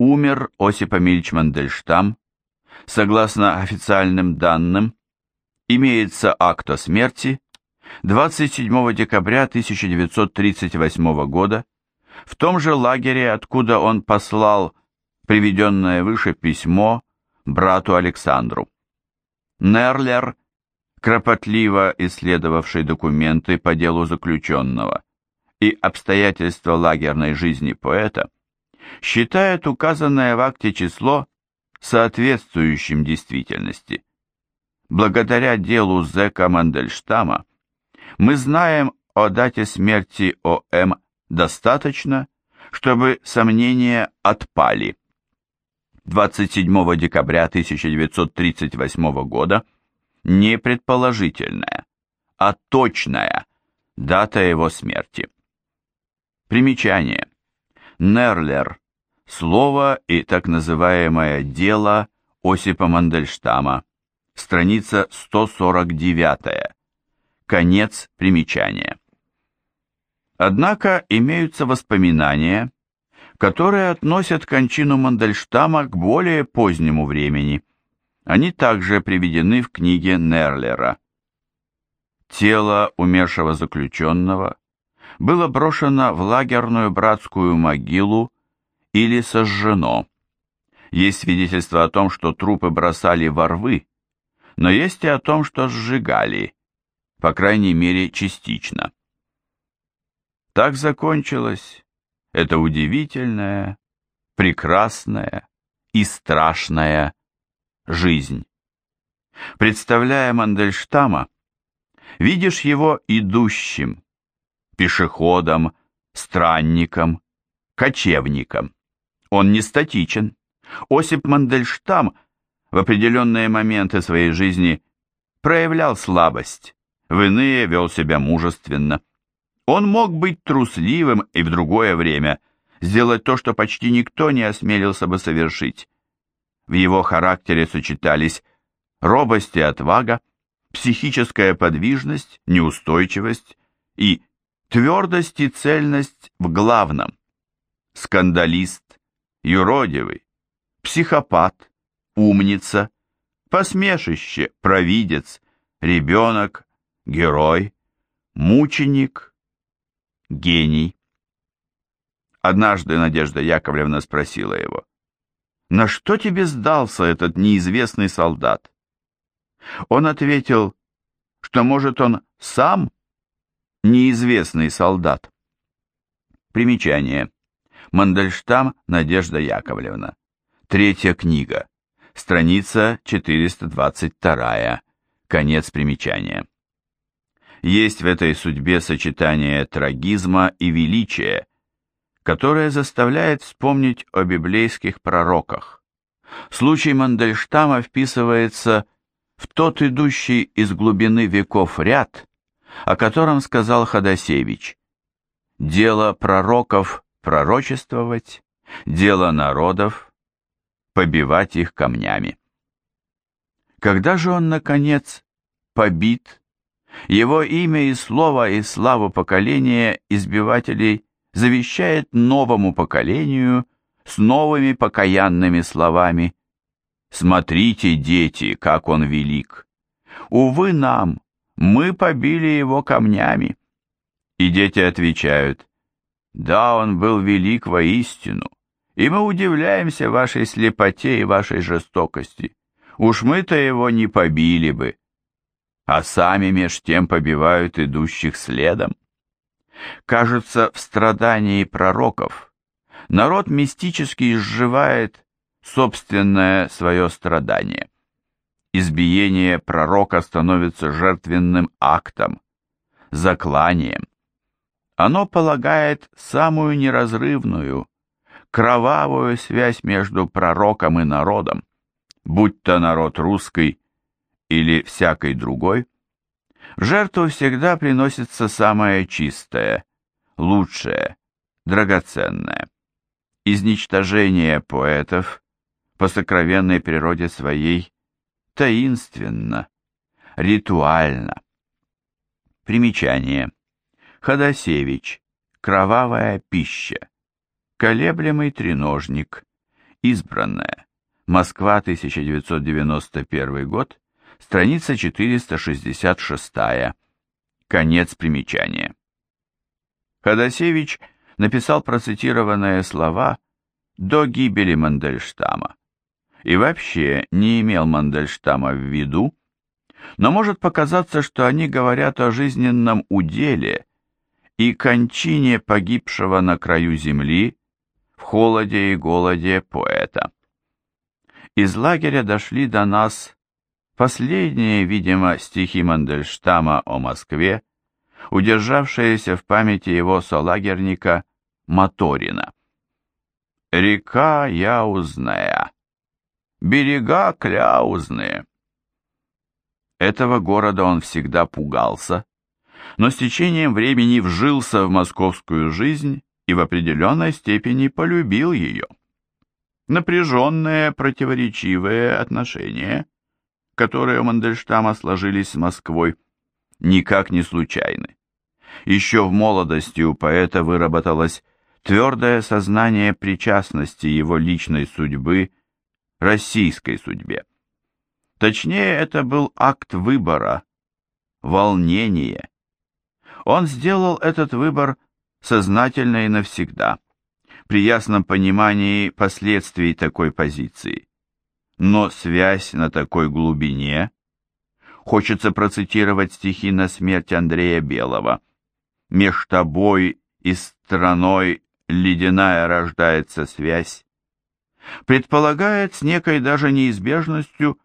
умер Осип Эмильч Мандельштам. Согласно официальным данным, имеется акт о смерти 27 декабря 1938 года в том же лагере, откуда он послал приведенное выше письмо брату Александру. Нерлер, кропотливо исследовавший документы по делу заключенного и обстоятельства лагерной жизни поэта, считает указанное в акте число соответствующим действительности. Благодаря делу Зека Мандельштама мы знаем о дате смерти О.М. достаточно, чтобы сомнения отпали. 27 декабря 1938 года не предположительная, а точная дата его смерти. Примечание. Нерлер. Слово и так называемое дело Осипа Мандельштама. Страница 149. Конец примечания. Однако имеются воспоминания, которые относят кончину Мандельштама к более позднему времени. Они также приведены в книге Нерлера. Тело умершего заключенного было брошено в лагерную братскую могилу или сожжено. Есть свидетельство о том, что трупы бросали во рвы, но есть и о том, что сжигали, по крайней мере частично. Так закончилась эта удивительная, прекрасная и страшная жизнь. Представляя Мандельштама, видишь его идущим, пешеходом, странником, кочевником. Он не статичен. Осип Мандельштам в определенные моменты своей жизни проявлял слабость, в иные вел себя мужественно. Он мог быть трусливым и в другое время сделать то, что почти никто не осмелился бы совершить. В его характере сочетались робость и отвага, психическая подвижность, неустойчивость и твердость и цельность в главном. Скандалист, юродивый, психопат, умница, посмешище, провидец, ребенок, герой, мученик, гений. Однажды Надежда Яковлевна спросила его, «На что тебе сдался этот неизвестный солдат?» Он ответил, что, может, он сам неизвестный солдат. Примечание. Мандельштам Надежда Яковлевна. Третья книга. Страница 422. Конец примечания. Есть в этой судьбе сочетание трагизма и величия, которое заставляет вспомнить о библейских пророках. Случай Мандельштама вписывается в тот идущий из глубины веков ряд, о котором сказал Ходосевич. Дело пророков пророчествовать, дело народов побивать их камнями. Когда же он, наконец, побит его имя и слово и славу поколения избивателей завещает новому поколению с новыми покаянными словами. «Смотрите, дети, как он велик! Увы нам, мы побили его камнями!» И дети отвечают, «Да, он был велик воистину, и мы удивляемся вашей слепоте и вашей жестокости. Уж мы-то его не побили бы, а сами меж тем побивают идущих следом. Кажется, в страдании пророков народ мистически изживает собственное свое страдание. Избиение пророка становится жертвенным актом, закланием. Оно полагает самую неразрывную, кровавую связь между пророком и народом, будь то народ русский или всякой другой, в жертву всегда приносится самое чистое, лучшее, драгоценное. Изничтожение поэтов по сокровенной природе своей таинственно, ритуально. Примечание. Ходосевич. Кровавая пища. Колеблемый треножник. Избранная. Москва, 1991 год. Страница 466. Конец примечания. Ходосевич написал процитированные слова до гибели Мандельштама и вообще не имел Мандельштама в виду, но может показаться, что они говорят о жизненном уделе и кончине погибшего на краю земли в холоде и голоде поэта. Из лагеря дошли до нас последние, видимо, стихи Мандельштама о Москве, удержавшиеся в памяти его солагерника Моторина. «Река Яузная, берега кляузные». Этого города он всегда пугался, но с течением времени вжился в московскую жизнь и в определенной степени полюбил ее. Напряженные, противоречивые отношения, которые у Мандельштама сложились с Москвой, никак не случайны. Еще в молодости у поэта выработалось твердое сознание причастности его личной судьбы российской судьбе. Точнее, это был акт выбора, волнение. Он сделал этот выбор сознательно и навсегда, при ясном понимании последствий такой позиции. Но связь на такой глубине, хочется процитировать стихи на смерть Андрея Белого, «Меж тобой и страной ледяная рождается связь», предполагает с некой даже неизбежностью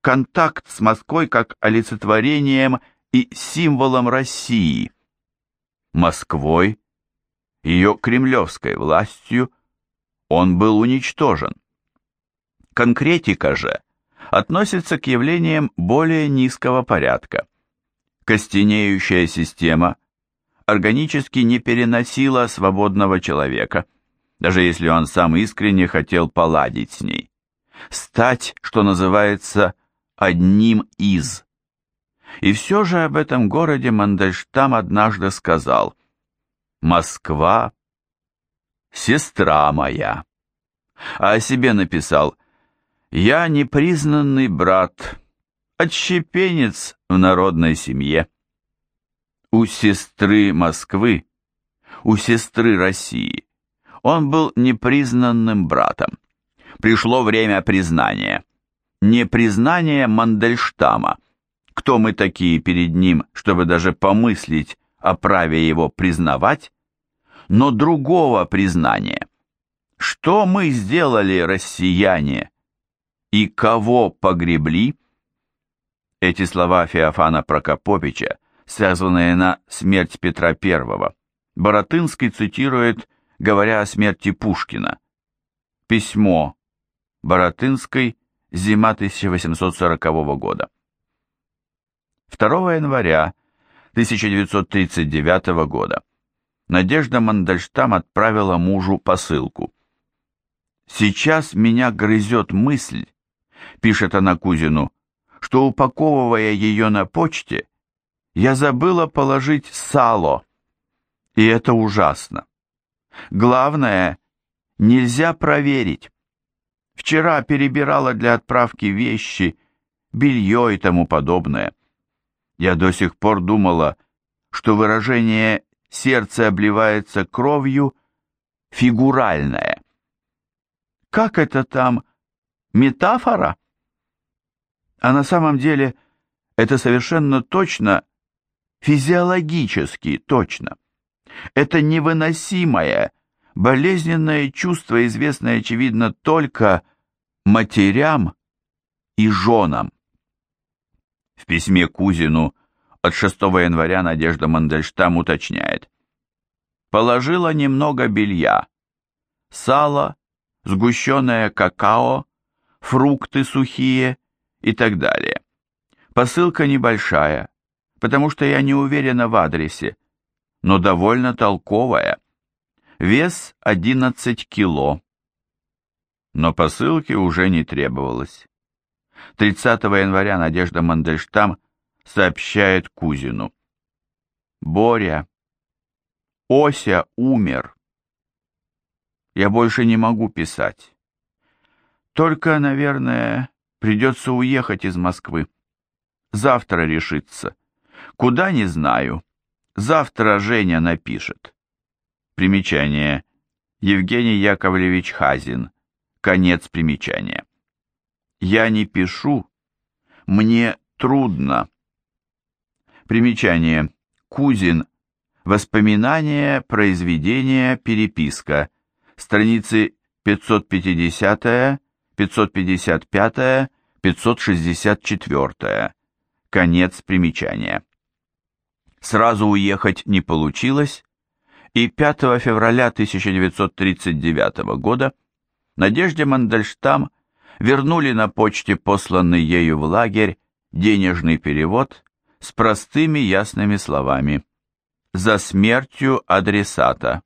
контакт с Москвой как олицетворением и символом России. Москвой, ее кремлевской властью, он был уничтожен. Конкретика же относится к явлениям более низкого порядка. Костенеющая система органически не переносила свободного человека, даже если он сам искренне хотел поладить с ней. Стать, что называется, одним из. И все же об этом городе Мандельштам однажды сказал «Москва — сестра моя». А о себе написал «Я непризнанный брат, отщепенец в народной семье». У сестры Москвы, у сестры России он был непризнанным братом. Пришло время признания. Не признание Мандельштама, кто мы такие перед ним, чтобы даже помыслить о праве его признавать, но другого признания. Что мы сделали, россияне, и кого погребли? Эти слова Феофана Прокоповича, связанные на смерть Петра I, Боротынский цитирует, говоря о смерти Пушкина. Письмо Боротынской, зима 1840 года. 2 января 1939 года Надежда Мандельштам отправила мужу посылку. «Сейчас меня грызет мысль», — пишет она Кузину, «что, упаковывая ее на почте, я забыла положить сало, и это ужасно. Главное, нельзя проверить. Вчера перебирала для отправки вещи, белье и тому подобное. Я до сих пор думала, что выражение «сердце обливается кровью» фигуральное. Как это там? Метафора? А на самом деле это совершенно точно, физиологически точно. Это невыносимое, болезненное чувство, известное, очевидно, только матерям и женам. В письме Кузину от 6 января Надежда Мандельштам уточняет. Положила немного белья, сало, сгущенное какао, фрукты сухие и так далее. Посылка небольшая, потому что я не уверена в адресе, но довольно толковая. Вес 11 кило. Но посылки уже не требовалось. 30 января Надежда Мандельштам сообщает Кузину. «Боря, Ося умер. Я больше не могу писать. Только, наверное, придется уехать из Москвы. Завтра решится. Куда, не знаю. Завтра Женя напишет. Примечание. Евгений Яковлевич Хазин. Конец примечания. Я не пишу. Мне трудно. Примечание. Кузин. Воспоминания, произведения, переписка. Страницы 550, 555, 564. Конец примечания. Сразу уехать не получилось, и 5 февраля 1939 года Надежде Мандельштам вернули на почте посланный ею в лагерь денежный перевод с простыми ясными словами «За смертью адресата».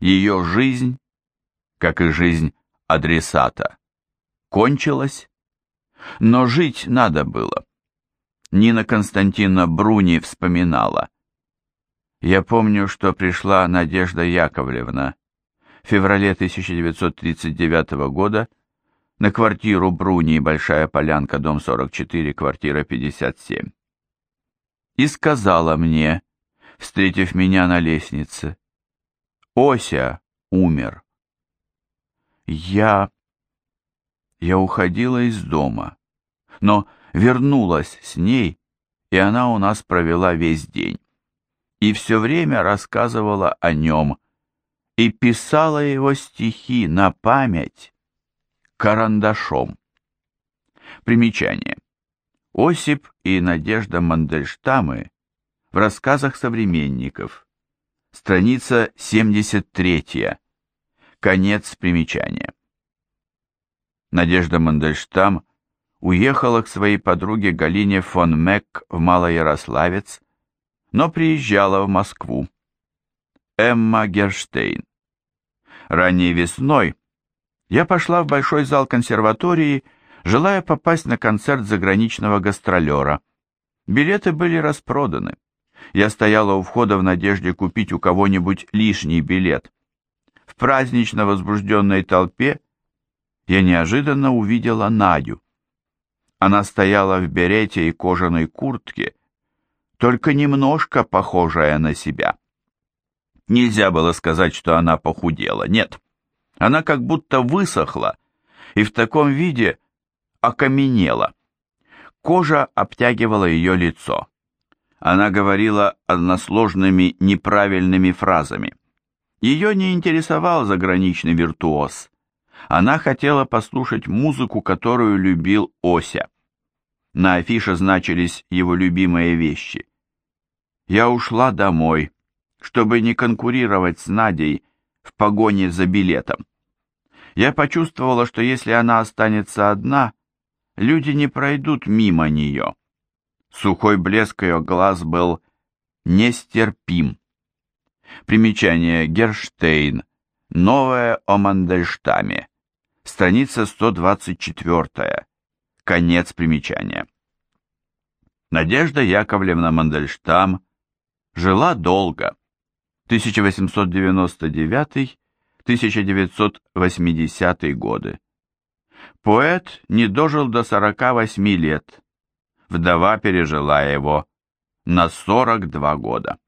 Ее жизнь, как и жизнь адресата, кончилась, но жить надо было. Нина Константиновна Бруни вспоминала. «Я помню, что пришла Надежда Яковлевна в феврале 1939 года на квартиру Бруни, Большая Полянка, дом 44, квартира 57. И сказала мне, встретив меня на лестнице, «Ося умер». Я... Я уходила из дома, но вернулась с ней, и она у нас провела весь день. И все время рассказывала о нем, и писала его стихи на память карандашом. Примечание. Осип и Надежда Мандельштамы в рассказах современников. Страница 73. Конец примечания. Надежда Мандельштам уехала к своей подруге Галине фон Мек в Малоярославец, но приезжала в Москву. Эмма Герштейн. Ранней весной я пошла в большой зал консерватории, желая попасть на концерт заграничного гастролера. Билеты были распроданы. Я стояла у входа в надежде купить у кого-нибудь лишний билет. В празднично возбужденной толпе я неожиданно увидела Надю. Она стояла в берете и кожаной куртке, только немножко похожая на себя. Нельзя было сказать, что она похудела, нет. Она как будто высохла и в таком виде окаменела. Кожа обтягивала ее лицо. Она говорила односложными неправильными фразами. Ее не интересовал заграничный виртуоз. Она хотела послушать музыку, которую любил Ося. На афише значились его любимые вещи. Я ушла домой, чтобы не конкурировать с Надей в погоне за билетом. Я почувствовала, что если она останется одна, люди не пройдут мимо нее. Сухой блеск ее глаз был нестерпим. Примечание Герштейн. Новое о Мандельштаме. Страница 124. Конец примечания. Надежда Яковлевна Мандельштам жила долго. 1899-1980 годы. Поэт не дожил до 48 лет. Вдова пережила его на 42 года.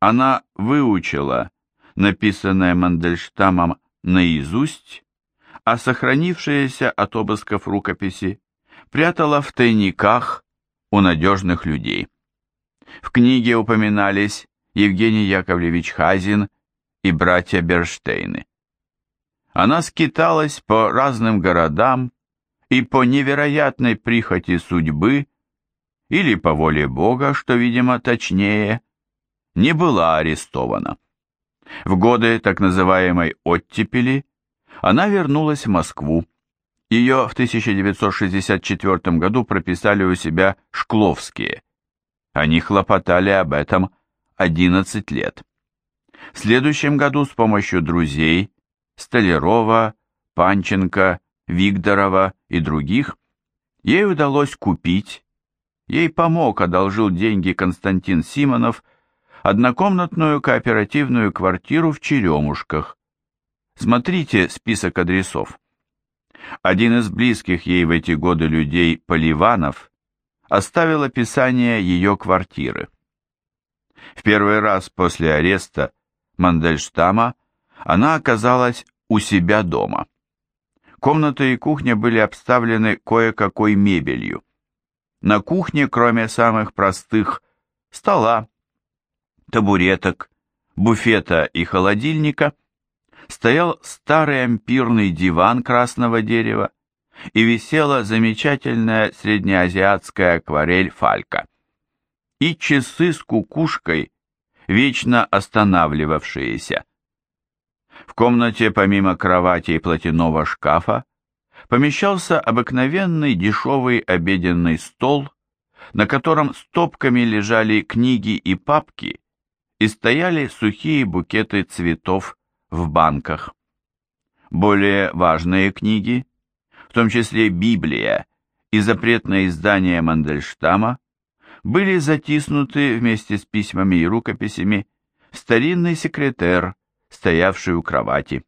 Она выучила написанное Мандельштамом наизусть а сохранившиеся от обысков рукописи прятала в тайниках у надежных людей. В книге упоминались Евгений Яковлевич Хазин и братья Берштейны. Она скиталась по разным городам и по невероятной прихоти судьбы или по воле Бога, что, видимо, точнее, не была арестована. В годы так называемой оттепели она вернулась в Москву. Ее в 1964 году прописали у себя Шкловские. Они хлопотали об этом 11 лет. В следующем году с помощью друзей Столярова, Панченко, Вигдорова и других ей удалось купить, ей помог, одолжил деньги Константин Симонов, однокомнатную кооперативную квартиру в Черемушках, Смотрите список адресов. Один из близких ей в эти годы людей, Поливанов, оставил описание ее квартиры. В первый раз после ареста Мандельштама она оказалась у себя дома. Комната и кухня были обставлены кое-какой мебелью. На кухне, кроме самых простых, стола, табуреток, буфета и холодильника, стоял старый ампирный диван красного дерева и висела замечательная среднеазиатская акварель фалька. И часы с кукушкой, вечно останавливавшиеся. В комнате помимо кровати и платяного шкафа помещался обыкновенный дешевый обеденный стол, на котором стопками лежали книги и папки и стояли сухие букеты цветов в банках. Более важные книги, в том числе Библия и запретное издание Мандельштама, были затиснуты вместе с письмами и рукописями старинный секретер, стоявший у кровати.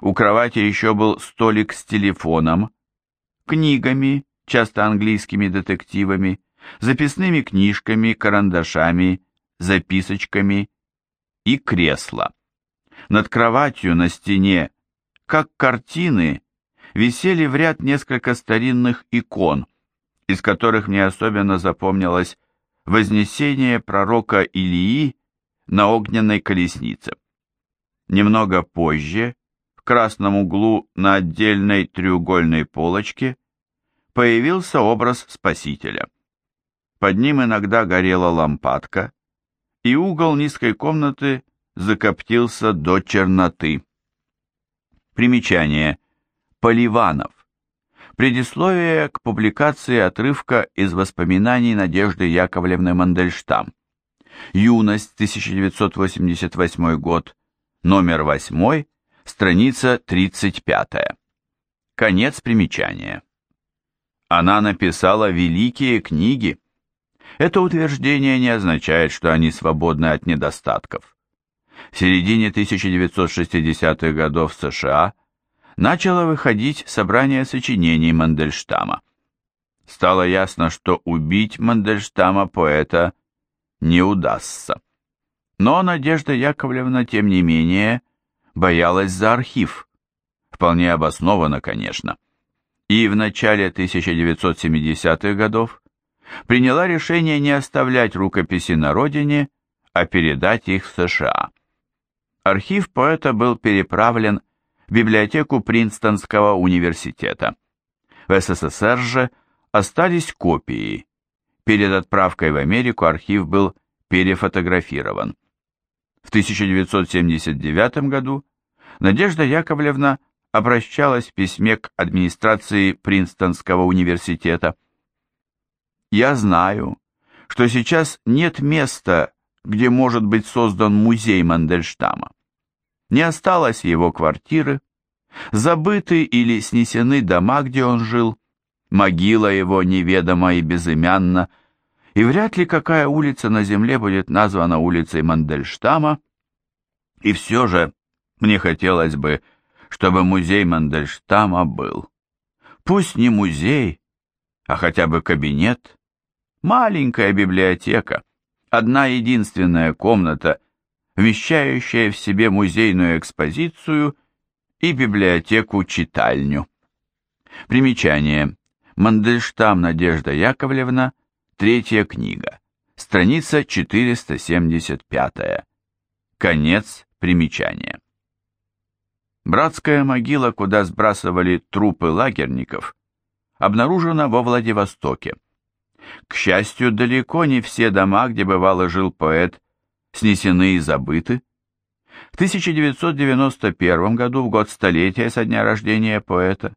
У кровати еще был столик с телефоном, книгами, часто английскими детективами, записными книжками, карандашами, записочками и кресло. Над кроватью на стене, как картины, висели в ряд несколько старинных икон, из которых мне особенно запомнилось вознесение пророка Илии на огненной колеснице. Немного позже, в красном углу на отдельной треугольной полочке, появился образ Спасителя. Под ним иногда горела лампадка, и угол низкой комнаты закоптился до черноты. Примечание. Поливанов. Предисловие к публикации отрывка из воспоминаний Надежды Яковлевны Мандельштам. Юность, 1988 год, номер 8, страница 35. Конец примечания. Она написала великие книги. Это утверждение не означает, что они свободны от недостатков. В середине 1960-х годов США начало выходить собрание сочинений Мандельштама. Стало ясно, что убить Мандельштама поэта не удастся. Но Надежда Яковлевна, тем не менее, боялась за архив. Вполне обоснованно, конечно. И в начале 1970-х годов приняла решение не оставлять рукописи на родине, а передать их в США. Архив поэта был переправлен библиотеку Принстонского университета. В СССР же остались копии. Перед отправкой в Америку архив был перефотографирован. В 1979 году Надежда Яковлевна обращалась в письме к администрации Принстонского университета. «Я знаю, что сейчас нет места, где может быть создан музей Мандельштама. Не осталось его квартиры, забыты или снесены дома, где он жил, могила его неведома и безымянна, и вряд ли какая улица на земле будет названа улицей Мандельштама, и все же мне хотелось бы, чтобы музей Мандельштама был. Пусть не музей, а хотя бы кабинет, маленькая библиотека, одна единственная комната, вмещающая в себе музейную экспозицию и библиотеку-читальню. Примечание. Мандельштам Надежда Яковлевна, третья книга, страница 475. Конец примечания. Братская могила, куда сбрасывали трупы лагерников, обнаружена во Владивостоке. К счастью, далеко не все дома, где бывало жил поэт, снесены и забыты. В 1991 году, в год столетия со дня рождения поэта,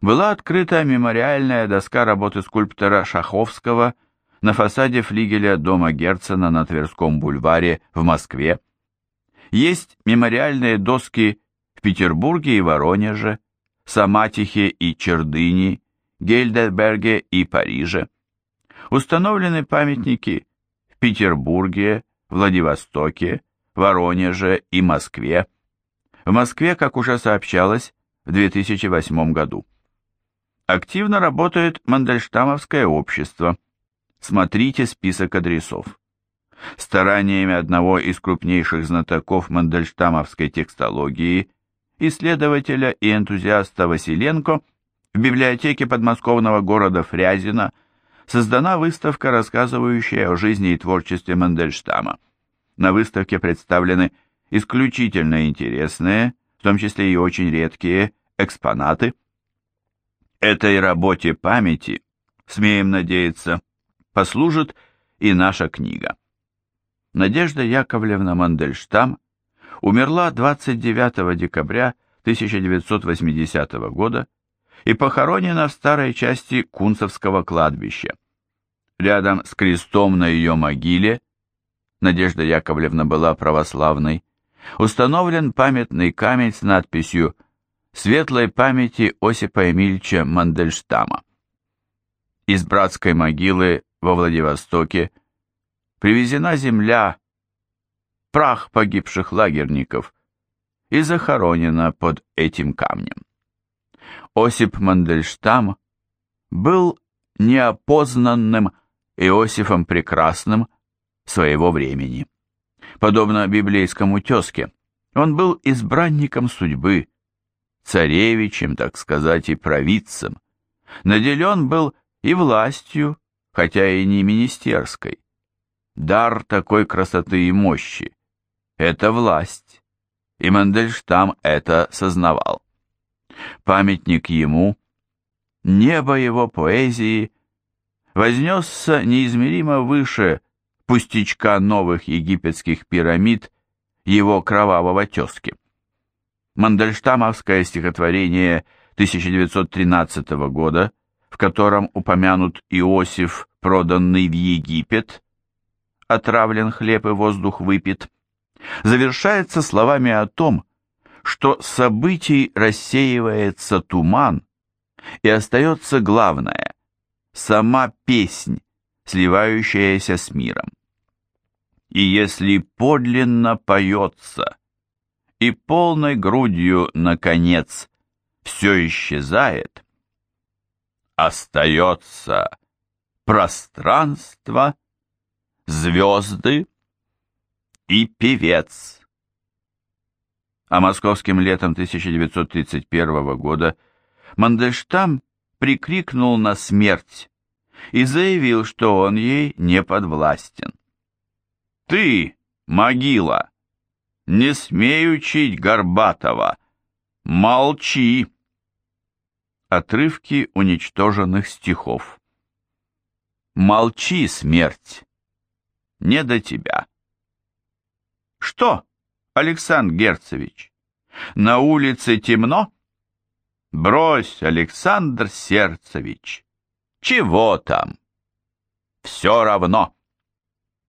была открыта мемориальная доска работы скульптора Шаховского на фасаде флигеля дома Герцена на Тверском бульваре в Москве. Есть мемориальные доски в Петербурге и Воронеже, Саматихе и Чердыни, Гельдерберге и Париже. Установлены памятники в Петербурге, Владивостоке, Воронеже и Москве. В Москве, как уже сообщалось, в 2008 году. Активно работает Мандельштамовское общество. Смотрите список адресов. Стараниями одного из крупнейших знатоков мандельштамовской текстологии, исследователя и энтузиаста Василенко, в библиотеке подмосковного города Фрязино создана выставка, рассказывающая о жизни и творчестве Мандельштама. На выставке представлены исключительно интересные, в том числе и очень редкие, экспонаты. Этой работе памяти, смеем надеяться, послужит и наша книга. Надежда Яковлевна Мандельштам умерла 29 декабря 1980 года и похоронена в старой части Кунцевского кладбища. Рядом с крестом на ее могиле, Надежда Яковлевна была православной, установлен памятный камень с надписью «Светлой памяти Осипа Эмильча Мандельштама». Из братской могилы во Владивостоке привезена земля, прах погибших лагерников, и захоронена под этим камнем. Осип Мандельштам был неопознанным Иосифом Прекрасным своего времени. Подобно библейскому тезке, он был избранником судьбы, царевичем, так сказать, и провидцем. Наделен был и властью, хотя и не министерской. Дар такой красоты и мощи — это власть, и Мандельштам это сознавал. Памятник ему, небо его поэзии, вознесся неизмеримо выше пустячка новых египетских пирамид его кровавого тезки. Мандельштамовское стихотворение 1913 года, в котором упомянут Иосиф, проданный в Египет, отравлен хлеб и воздух выпит, завершается словами о том, что событий рассеивается туман, и остается главное – сама песнь, сливающаяся с миром. И если подлинно поется, и полной грудью, наконец, все исчезает, остается пространство, звезды и певец а московским летом 1931 года Мандельштам прикрикнул на смерть и заявил, что он ей не подвластен. «Ты, могила, не смей учить Горбатова! Молчи!» Отрывки уничтоженных стихов. «Молчи, смерть! Не до тебя!» «Что?» Александр Герцевич, на улице темно? Брось, Александр Сердцевич, чего там? Все равно.